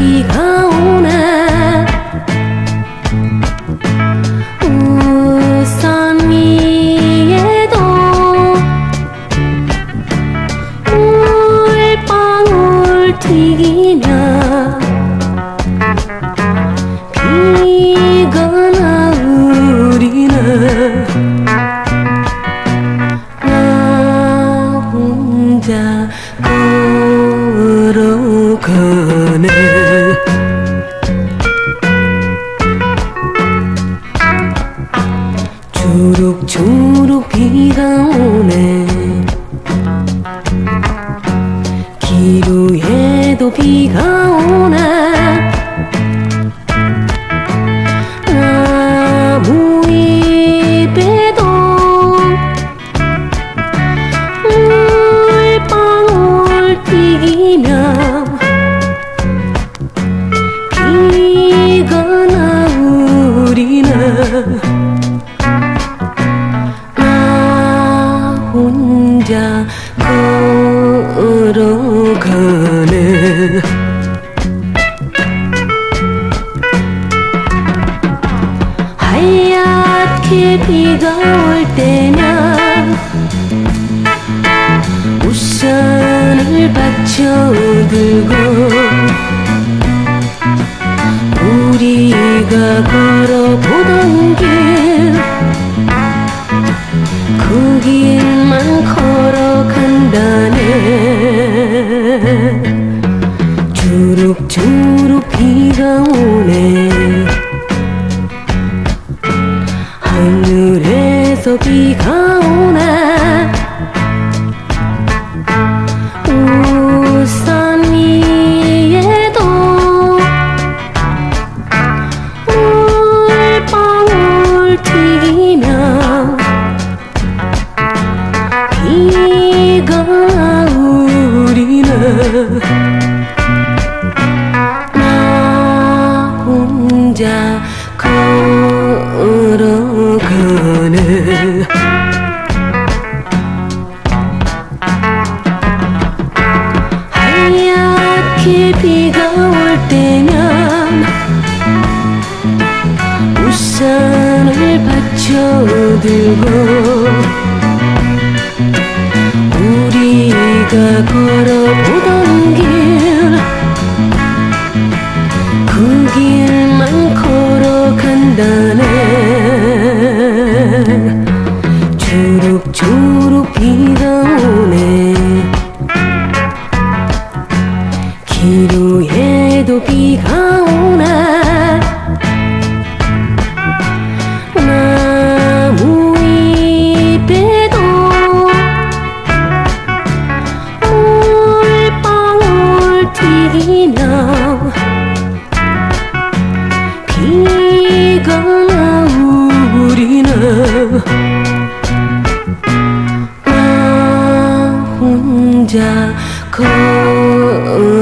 비가 오네. 우산 위에도 물방울 튀기며 비가 나우리네 나 혼자 걸어가네. 비가 오네. 기루에도 비가 오네. 나무 잎에도 물방울 튀기며 가네. 하얗게 비가 올 때면 우산을 받쳐 들고 우리가 걸어 주룩주룩 비가 오네. 하늘에서 비가 오네 들고 우리가 걸어보던 길 그 길만 걸어간다네. 주룩주룩 비가 오네. 기루에도 비가 오네 비가 나우리나 나 혼자 걸어가